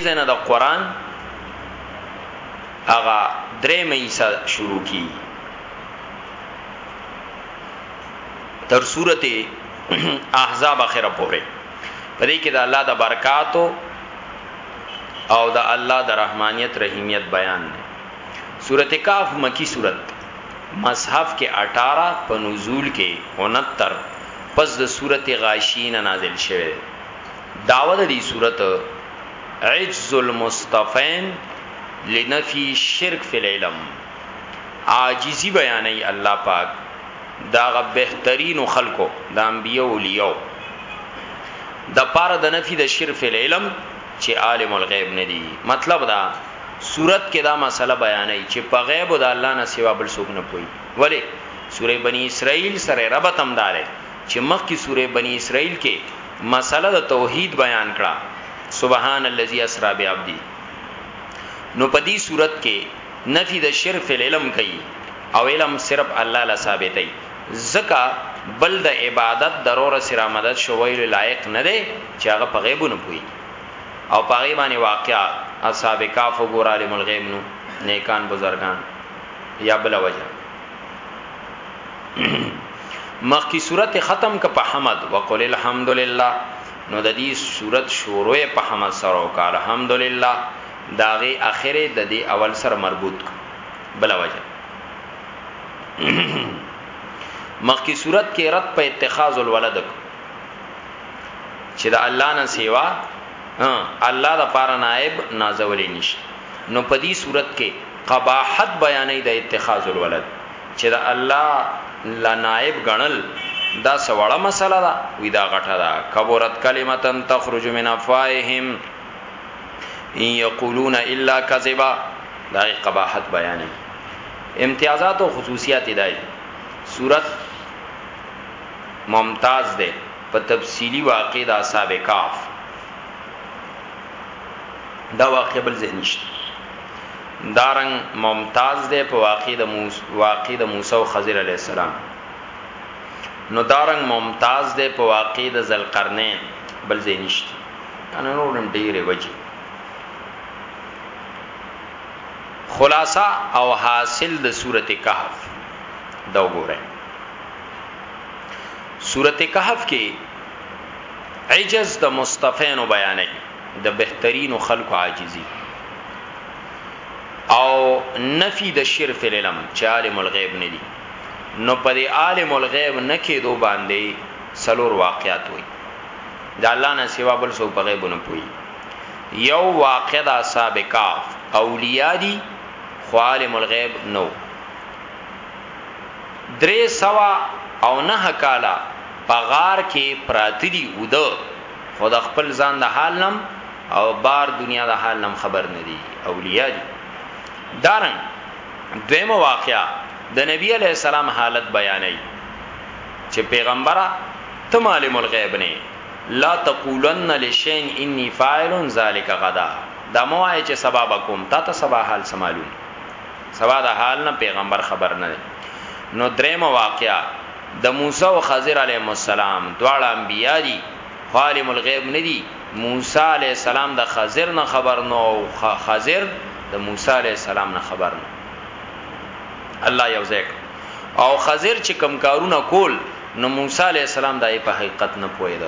ځای نه د قران هغه درې مېسه شروع کی تر سورته احزاب اخره پورې په دې کې د الله د برکاتو او د الله د رحمانیت رحیمیت بیان دی سورته کاف مکی سورت مصحف کې 18 په نزول کې 69 پس د سورته غاشین نازل شوه دعوه د دې صورت عجز المصطفین لنفی شرک فی العلم عاجزی بیانې الله پاک داغه بهترین خلکو د انبیو اولیو د پاره د نفي د شرف العلم چې عالم الغیب نه دی مطلب دا صورت کې دا مسله بیانې چې په غیب د الله نه سوا بل څوک نه پوي ولی سوره بنی اسرائیل سره ربط همدارې چه مخکی سوره بنی اسرائیل کی مسئله د توحید بیان کړه سبحان الذی اسری بعبده نو په دی صورت کی نفی د شرک فی العلم کوي او علم صرف الله له ثابتای ځکه بل د عبادت درور سره مدد شویل لایق نه دی چې هغه په غیبو نه پوي او په غیب باندې واقعا اصحاب کاف ګور عالم الغیب نو نیکان بزرگان یا بل وجه مخکی صورت ختم ک په حمد وقل الحمدلله نو د دې صورت شروع په حمد سره او کار الحمدلله داغه اخره د دې اول سره مربوط ک بلا وجه مخکی صورت کې رد په اتخاذ الولد ک چې د الله نه سیوا الله د پاره نائب نازولې نشي نو په دي صورت کې قباحت بیانوي د اتخاذ الولد چې د الله له نائب ګڼل دا څه وړه مسله ده وی دا غټه ده کبرت کلمتن تخرج من افواههم ان یقولون الا کذبا دا قباحت بیانې امتیازات او خصوصیات دای صورت ممتاز ده په تفصیلی واقع د اصحاب کاف دا واقع بل ځای نشته دارنګ ممتاز دی په واقع د موسی واقع د موسی او خضر علی السلام نو دارنګ ممتاز دی په واقع د ذلقرنین بل ځای نشته انا نورم ډیره وجه خلاصہ او حاصل د سورته کهف دا وګورئ سورته کهف کې عجز د مستفینو بیانې د بهترینو خلکو عاجزی او نفی د شرف العلم چې عالم الغیب نه دی نو په دې عالم الغیب نه کېدو باندې سلور واقعات وي د الله نه سوا بل څوک په غیب نه پوي یو واقع د اصحاب کاف اولیاء دي خو عالم الغیب نو درې سوا او نه کالا په غار کې پراته دي او ده خو د خپل ځان د حال نم او بار دنیا د حال نم خبر نه دي اولیاء دي دارنګ دویمه واقعا د نبی علی السلام حالت بیانوي چې پیغمبره ته معلم الغیب نه لا تقولن لشین انی فاعل ذلک غدا دا موای چې سبب کوم تا ته سبا حال سمالون سبا د حال نه پیغمبر خبر نه دی نو دریم واقعا د موسی او خضر علیهم السلام دواړه انبیا دي عالم الغیب ندی موسی علی السلام د خضر نه خبر نو خضر د موسی علی السلام نه خبر نو الله یو ځای او خضر چې کم کارونه کول نو موسی علی السلام دای په حقیقت نه پوهید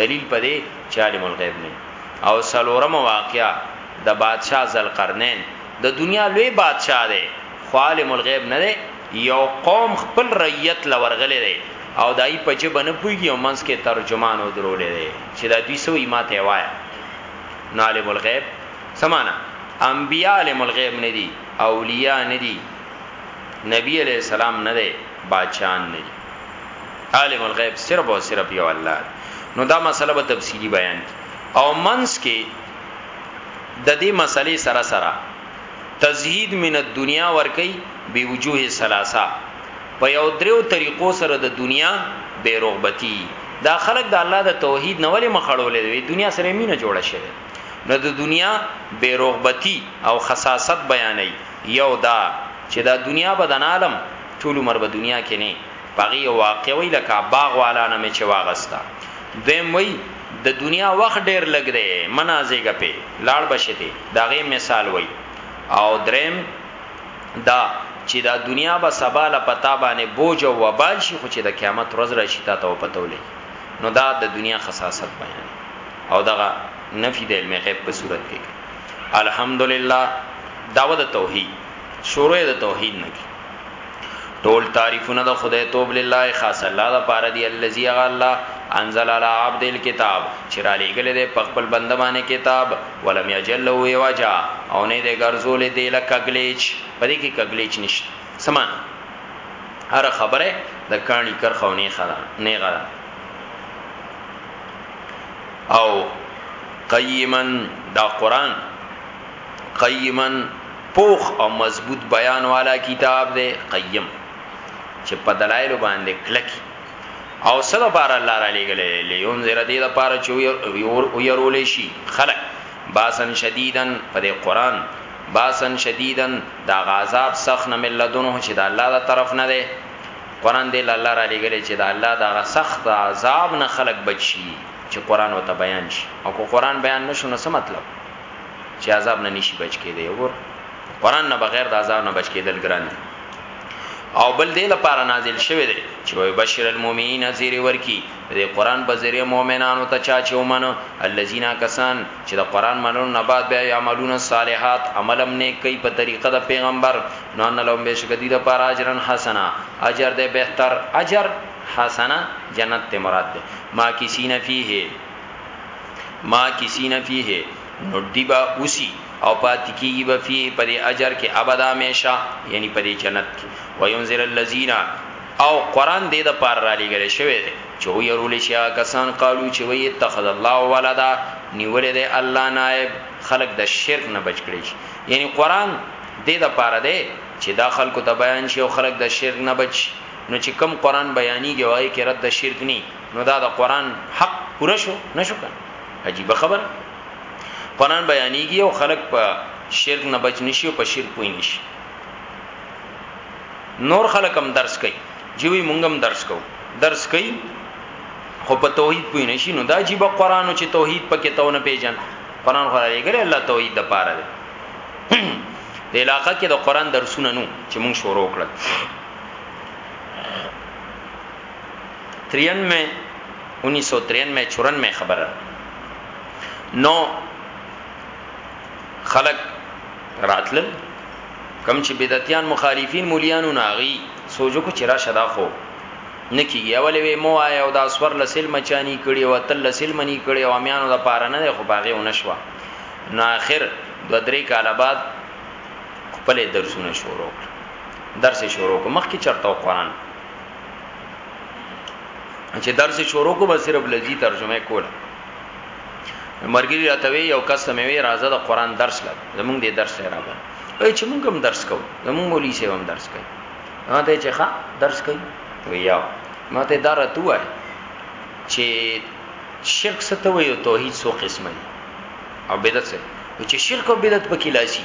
دلیل پدې چې عالم الغیب نه او سلورم واقعا د بادشاہ ذلقرنین د دنیا لوی بادشاه دی خو عالم الغیب نه دی یو قوم خپل رعیت لورغلی دی او دای په جبه نه پویږي او منس کې ترجمان او درولې دی چې دا دوی سوې ماته وایا نو عالم الغیب سمانا انبیاء عالم الغیب نه دي اولیاء نه دي نبی علیہ السلام نه دی بادشاہان نه دي عالم الغیب صرف او صرف یو الله نو دا مسله به تفصیلی بیان کی او منس کې د دې مسلې سره سره تزهید من الدنیا ورکی به وجوه ثلاثه په یو دریو طریقو سره د دنیا بے رغبتی دا خلق د الله د توحید نه ولې مخړولې وي دنیا سره مینه جوړه شوه نو د دنیا بے رغبتی او خصاصت بیانې یو دا چې دا دنیا بدن عالم ټول عمر به دنیا کې نه پغی واقع وی لکه باغ والا نه مې چې واغستا دویم وی د دنیا وخت ډیر لګ دی منازګه په لاړ بشته داغه مثال وای او دریم دا چې دا دنیا به سبا له پتا باندې بوج او وبال شي خو چې د قیامت ورځ راشي تا ته پته ولګي نو دا د دنیا خصاصت بیان او دغه نفی د علم غیب په صورت کې الحمدلله داوه د توحید شروع د توحید نه ټول تعریفونه د خدای توب لله خاص الله د پاره دی الذي الله انزل على عبد الكتاب چې را لېګل دی په خپل بنده باندې کتاب ولم يجل له وجا او نه دی ګرځول دی لکه ګلیچ پدې کې کګلیچ نشته سمان هر خبره د کانی کرخو نه خلا نه غلا او قیمن دا قران قیمن پوخ او مضبوط بیان والا کتاب دی قیم چې په دلایل باندې کلکی او څه د پاره الله را لېګلې لیون زره دې د پاره چې او يرول شي خلق باسن شدیدن په دې قران باسن شدیدن دا غذاب سخت نه ملدونه چې د الله تر طرف نه دی قران دې الله را لېګلې چې د الله دا سخت عذاب نه خلق بچي چې قران او ته بیان شي او کو قران بیان نشو نو څه مطلب چې عذاب نه نشي بچ کېدی وګور قران نه بغیر د عذاب نه بچ کېدل ګران دي او بل دې لپاره نازل شوی دی چې وای بشیر المؤمنین زیر ورکی دې قران په ذریعہ مؤمنانو ته چا چې ومنو الذين کسان چې د قران منلو نه بعد بیا یعملون الصالحات عملم نیک کوي په طریقه د پیغمبر نو ان لهم بشکدی د پر اجرن حسنا اجر دې بهتر اجر حسنا جنت ته مراد ده ما کسین فیه ما کسین فیه نو دی با اوسی او پاتی کیږي به فيه پر اجر کې ابدا همیشه یعنی پر جنت کې وينذر الذين او قران دې د پار را لګل شوی دی چې وی رول شي کسان قالو چې وی اتخذ الله ولدا نیولې دی الله نائب خلق د شرک نه بچ کړي شي یعنی قران دې د پار دی چې دا خلکو ته بیان شي او خلق د شرک نه بچ نو چې کم قران بیانیږي وای کې رد د شرک نه نو دا د قران حق پوره شو نشو کنه عجیب خبر قران بیانېږي او خلک په شرک نه بچ نشي او په شرک پوي نشي نور خلک هم درس کوي جوی مونږ هم درس کوو درس کوي خو په توحید پوي نشي نو دا عجیب قران چې توحید پکې تو نه پیژن قران خو راګره الله توحید د پاره دی د علاقې کې د قران درسونه نو چې مونږ شروع کړل 93 1993 94 خبره نو خلق راتل کم چې بدعتيان مخالفین مولیانو ناغي سوچو کو چرآ شدا خو نکیږي اولې وې مو آیا او دا سور لسل مچانی کړي او تل لسل منی کړي او امیانو د پاره نه خو باغې ونشوا نو اخر دو درې کال بعد خپل درسونه شروع درس شروع مخکې چرته قرآن چې درس شروع کو به صرف لذي ترجمه کوله مرګري راتوي یو کس ته مې راځه د قران درس لګ زمونږ دې درس نه راغله وای چې مونږ هم درس کوو زمونږ مولوی سي هم درس کوي ما ته چې ښا درس کوي ویا ما ته دا راته وای چې شرک ستوي او توحید سو قسمه او بدعت څه چې شرک او بدعت پکې لاسي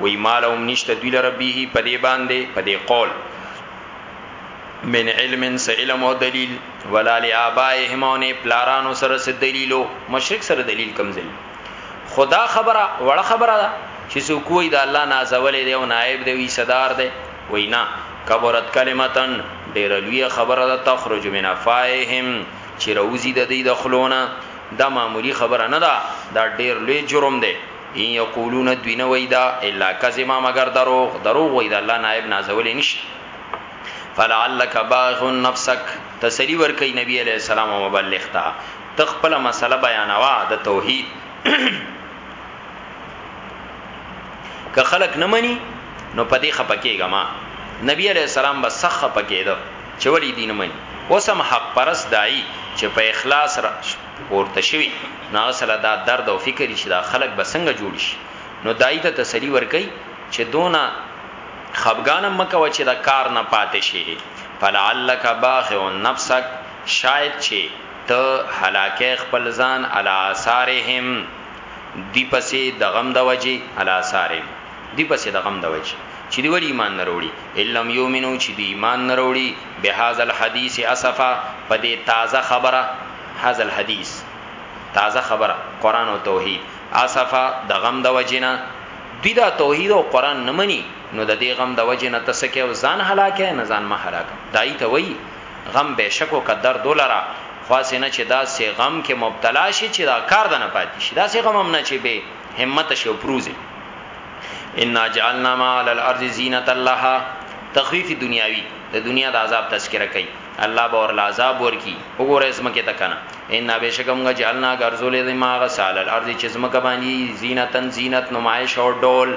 وی ما لهم نشته دوی لره به په دې باندې په دې قول من علم س علم او دلیل ولا لآبائهم او نه پلارانو سره س دلیلو مشرک سره دلیل کم زل خدا خبره وړه خبره ده چې سو کوی د الله نازولې دی او نائب دی وی صدر دی وینا کبرت کلمتن ډیر لوی خبره ده تخرج من افائهم چې روزي د دې د خلونه دا معمولی خبره نه ده دا ډیر لوی جرم دی ان یقولون دوی نه وای دا الا کذبا مگر دروغ دروغ وای دا الله نائب نازولې نشته فلعلک باغ نفسک تسلی ور کوي نبی علیہ السلام او مبلغ تا تخپل مسله بیانوا د توحید که خلق نه مني نو پدې خپکیګه ما نبی علیہ السلام بس سخ خپکیدو چې ولی دین مني وسم حق پرس دای چې په اخلاص را پورته شوي نو هغه سره دا درد او فکر چې دا خلک به څنګه جوړ شي نو دای ته تسلی ورکي چې دونه خفګان مکه و چې دا کار نه پاتې شي فلعلک باخع نفسک شاید چې ته هلاکه خپل ځان علی آثارهم دی پسې د غم د وجه علی آثارهم دی پسې د غم د وجه چې دی ول ایمان نه وروړي الا یومنو چې دی ایمان نه وروړي به هاذ الحدیث اسفا په دې تازه خبره هذا الحديث تازه خبره قران او توحید اسفا د غم د وجینا دوی دا توحید او قران نه مني نو د دې غم د وجینا تسکه او ځان هلاکه نه ځان ما هلاکه دای ته وای غم به شکو قدر دولرا خاص نه چې دا سه غم کې مبتلا شي چې دا کار د نه پاتې شي دا سه غم هم نه چې به همت شي او پروزي ان جعلنا ما على الارض زینت لها تخفیف دنیاوی د دنیا د عذاب تذکرہ کوي الله به ورلا عذاب ورکی وګوره اسمه کې تکنه ان بهشکه موږ جعلنا غرزولې د ماغه سال الارض چې زمکه باندې زینتن زینت نمایش او ډول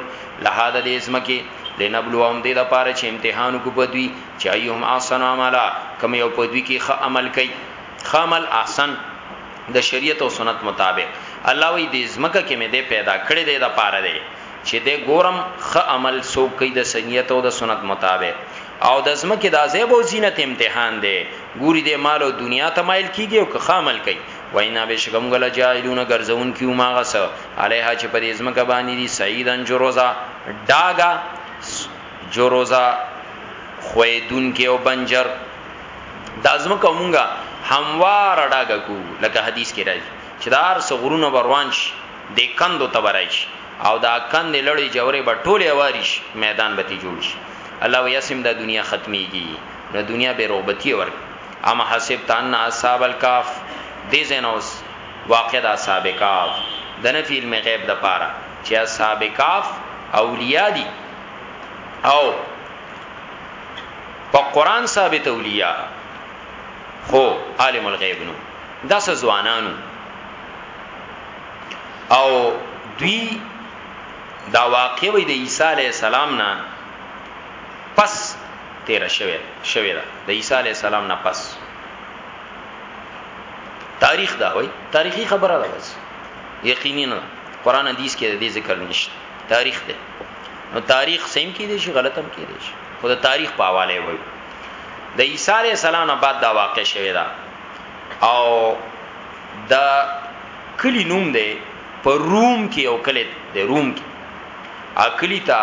لهاده د اسمه کې لنبلوهم دې د پاره چې امتحان کو پدوي چې ايهم احسن عملا کوم یو پدوي کې ښه عمل کوي ښه عمل احسن د شریعت او سنت مطابق الله وی دې زمکه کې مې دې پیدا کړې دې د پاره دې چې دی ګورم ښه عمل څوک کوي د سنیت او د سنت مطابق او د ځمکې د عذاب او زینت امتحان دی ګوري د مال او دنیا ته مایل کیږي او که ښه عمل کوي وینا به شګم غل جاهلون ګرځون کیو ماغه سه علیه چې په دې ځمکه باندې دي سیدن جروزا داګه جروزا خویدون کې او بنجر د ازمکه مونږه هموار ډاګه کو لکه حدیث کې راځي چې دار سغرونه بروان شي دی کندو ته به راشی او دا کندی لړی جوری به ټولی اواری شی میدان به تی جوړ شی الله وایی هسی هم دا دنیا ختمیږی نو دنیا به رغبتی ورک ام حسبت ان اصحاب الکهف دی ځای نه اوس واقعه د اصحاب کهف د نفی علم غیب د پاره چی اصحاب کهف اولیاء دی او په قران ثابت اولیاء خو عالم الغیب نو داس ځوانانو او دوی دا واقع وي د عیسی علی السلام نه پس تیر شوه شوه دا د عیسی علی السلام نه پس تاریخ دا وای تاریخي خبره ده بس یقیني نه قران حدیث کې د دې ذکر نشته تاریخ ده نو تاریخ سیم کې دي شي غلط هم کې دي شي خو د تاریخ په حواله وای د عیسی علی السلام نه بعد دا واقع شوه دا او د کلی نوم دی په روم کې یو کلی دی روم کې اکلی ته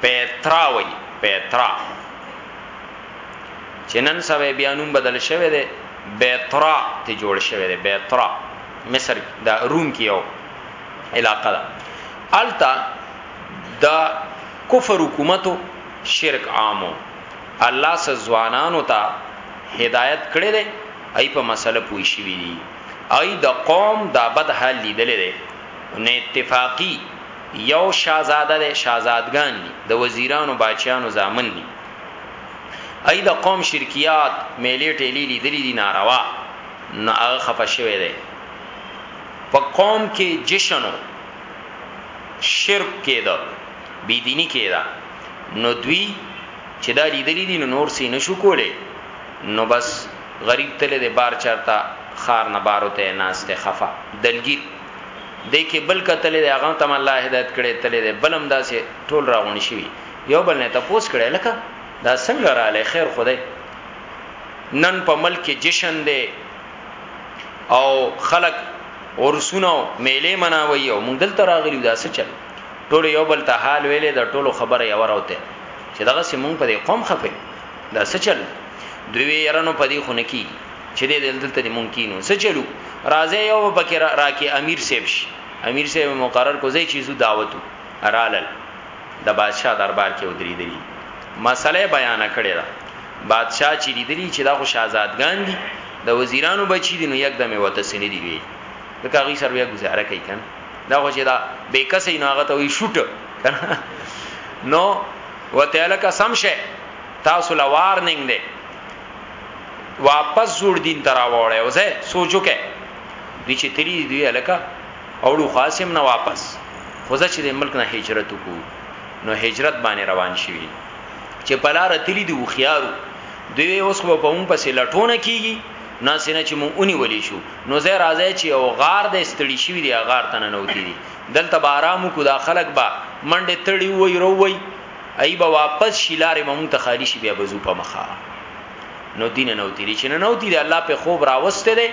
پیترا وای پیترا چنن سوي بیا نوم بدل شوی دی بیترا ته جوړ شوی دی بیترا مصر دا روم کې یو علاقه ده التا د کفر حکومتو شرک عامو الله څه ځوانانو ته هدایت کړی دی ای په مسله پوي شوی دی ای د قوم دا بد حال لیدل دی نه اتفاقی یو شاهزاده دی شاهزادګان دی د وزیرانو بچیانو زامن دی ای د قوم شرکیات میلې ټېلې لیدل دي ناروا نه هغه خفه شوی دی په قوم کې جشنو شرک کېده بی دینی کیدا نو دوی چې دا لیدلی دي نو نور سي نشو کوله نو بس غریب تل دې بار چرتا خار نه بارو ته ناس ته خفا دلګیر دې کې بل کتل دې هغه تم الله هدایت کړي تل دې بلم داسې ټول راغون شي یو بل نه تاسو کړي لکه دا څنګه را لې خیر خدای نن په ملک کې جشن دی او خلک ورسونه میلې مناوي او موږ دلته راغلي دا څه چل ټول یو بل ته حال ویلې د ټولو خبره یو راوته چې دغه سیمون په دې قوم خفه دا څه چل دوی وی يرنو په دې خونه کې چې دې دلته دې ممکنو څه چلو راځي یو پکې راکې امیر سیب شي امیر سیب مقرر کوزي چې زو دعوتو رالل د بادشاہ دربار کې ودرې دي مسله بیان کړې ده بادشاہ چې لیدلی چې دا خو شاهزادګان دي د وزیرانو بچی دي نو یک دمه وته سنې دی وی د کاغی سره بیا گزاره کوي کنه دا خو چې دا بې کسې نو هغه ته وی شوټ نو وته لکه سم شه تاسو لا وارننګ دی واپس جوړ دین ترا وړه او زه سوچو کې دوی چې تری دوی الکا اوړو خاصم نه واپس خوځه چې د ملک نه هجرت وکړو نو هجرت باندې روان شي چې پلار تلی دی وخیارو دوی اوس په پون پسې لټونه کیږي ناسینه چې مونږ اونی ولې شو نو زه راځي چې او غار د استړی شوی دی غار تنه نوتی دی دلته به آرام کو دا خلک با منډه تړي وای رو وای ای به واپس شیلارې مونږ ته خالی شي بیا بزو په مخه نو دین نوتی دی چې نه نوتی دی الله په خوب راوسته دی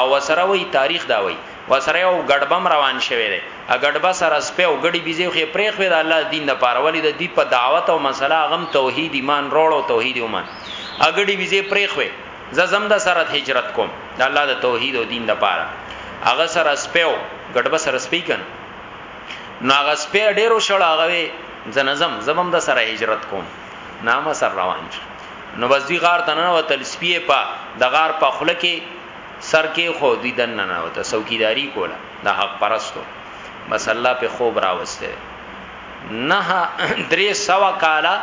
او وسره وای تاریخ دا وای وسره او ګډبم روان شوی دی ا ګډبا سره سپه او ګډي بيزي خو پرېخ وی د الله دین د پاره ولې د دی په دعوت او مسله غم توحید ایمان روړو توحید ایمان اګړي ویزه پریخوي زه زم د سره هجرت کوم د الله د توحید او دین د پاره هغه سره سپیو ګډبه سره سپی کن نو هغه سپی ډیرو شړ هغه زنزم زمم د سره هجرت کوم نامه سر روان شو نو بس دی غار تنه و تل سپی په د غار په خله کې سر کې خو دی دن نه و ته څوکیداری کوله د حق پرستو بس الله په خوب راوسته نه درې سوا کاله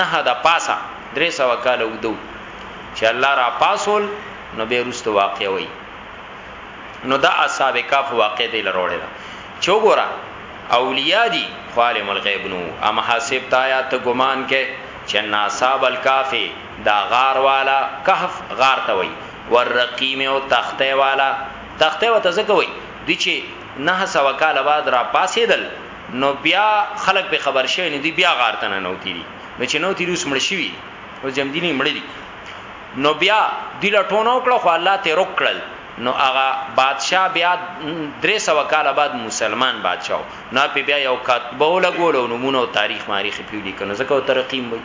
نه د پاسه درې سوا کاله ودو چې الله را پاسول نو به رست واقع وي نو دا اصحاب کاف واقع دی لروړل چوغورا اولیاء دی خالم الغیب نو ام حسب تا یا ته ګمان کې چې ناصاب الکافی دا غار والا کهف غار ته وي ورقیم او تخته والا تخته وته زکوي دی چې نه سوا کاله بعد را پاسېدل نو بیا خلک په خبر شوی نو دی بیا غار ته نه نوتی دي نو چې نوتی روس مړ شوی او جمدینی مړ دي نو بیا دی لټونه وکړه خو الله ته رک کړل نو هغه بادشاه بیا درې سو کال بعد مسلمان بادشاه نو په بیا یو کاتبه ولګول او نمونه او تاریخ ماریخ پیو لیکنه زکه ترقیم وي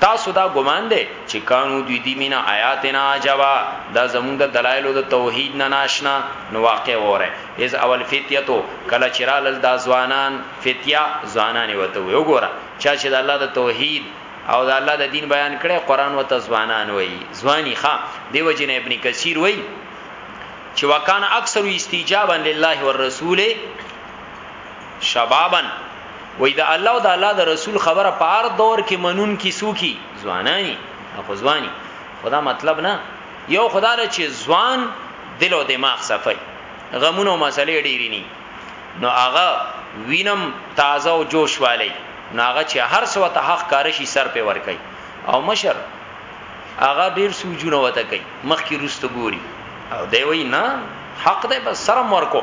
تاسو دا ګمان دی چی کانو دوی دی من آیاتنا عجبا دا زموږ د دلایلو د توحید نه نااشنا نو واقع وره اذ اول فتیتو کله چی رالل دا ځوانان فتیا ځوانان وته وی وګوره چا چی د الله د توحید او د الله د دین بیان کړي قران وته ځوانان وی ځواني ښا دیو جن ابن کثیر وی چې وکانه اکثر استجابا لله والرسول شبابا وای د الله او د الله د رسول خبره په هر دور کې منون کی سوکی ځوانانی خو ځواني خدا مطلب نه یو خدا له چې ځوان دل او دماغ صفای غمونه او مسلې ډېری ني نو هغه وینم تازه او جوش والی نو هغه چې هر څو ته حق کار شي سر په ور کوي او مشر هغه ډیر سوجونه وته کوي مخ کی روست ګوري او دی وای نه حق دی بس سره مور کو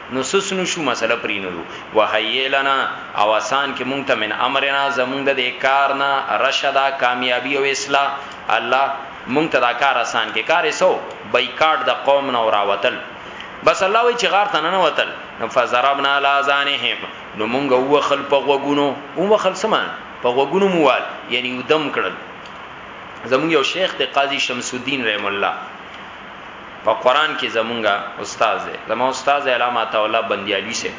نو څه سنو شو مسله پرینودو وهیی لنا او اسان کی مونږ ته من امرنا زمونږ د دی کار نه رشدا کامیابی او اصلاح الله مونږ ته دا کار اسان کی کار یی څه وو بایکاټ د قوم نه او راوتل بس الله وای چی غار ته ننوتل نو فضربنا علی اذانهم نو مونږ ووخل په غوګونو ووخل څه معنی په غوګونو مو وال یعنی ودم کړل زمونږ یو شیخ ته قاضی شمس الدین رحم الله په قران کې زمونږه استاد دی زمو استاد علامه عطا الله بندیالوی سه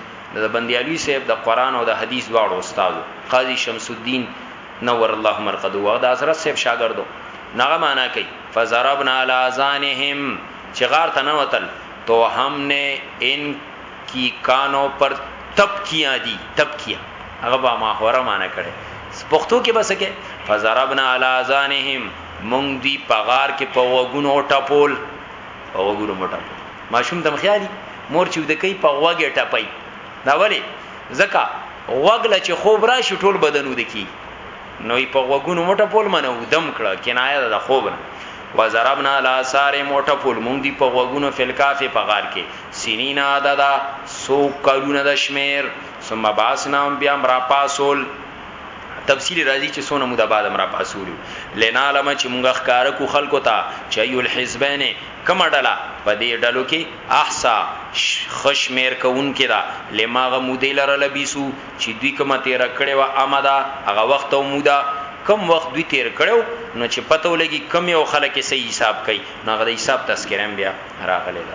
د بندیالوی سه د قران او د حدیث دواړو استاد قاضی شمس الدین نور الله مرقدو او د حضرت صاحب شاګردو نغه معنا کوي فزربنا علی اذانهم چې غار ته نه وتل تو هم نه ان کی کانو پر تب کیا دی تب کیا هغه با ما هوره معنا کړي پښتو کې بس کې فزربنا علی اذانهم موږ دوی په غار کې په غوږونو وټپول، په غوږونو مو ټپول. ماشوم ته خیال وي، مور چې ویده کوي، په غوږ یې ټپوي. دا ولې؟ ځکه غوږ له چې خوب راشي، ټول بدن ویده کېږي. نو یې په غوږونو وټپول، معنی ویده مو کړل، کنایه ده د خوب نه. وضربنا علی آذانهم وټپول موږ دوی په غوږونو فی الکهف په غار کې، سنین عددا څو کلونه د شمېر، ثم بعثناهم بیا مو راپاڅول. تفصیل راځي چې سونه مودا بعد امر پاسولیو لینا علم چې مونږه ښکار کو خلکو ته چې یو الحزبین کما ډلا په دې ډلو کې احسا خشمیر کون کې دا لماغه مودې لره لبیسو چې دوی کما تیر کړي وا امدا هغه وخت او مودا کم وخت دوی تیر کړو نو چې پته ولګي کم یو خلک سي حساب کوي نو هغه د حساب تذکرم بیا راغلی دا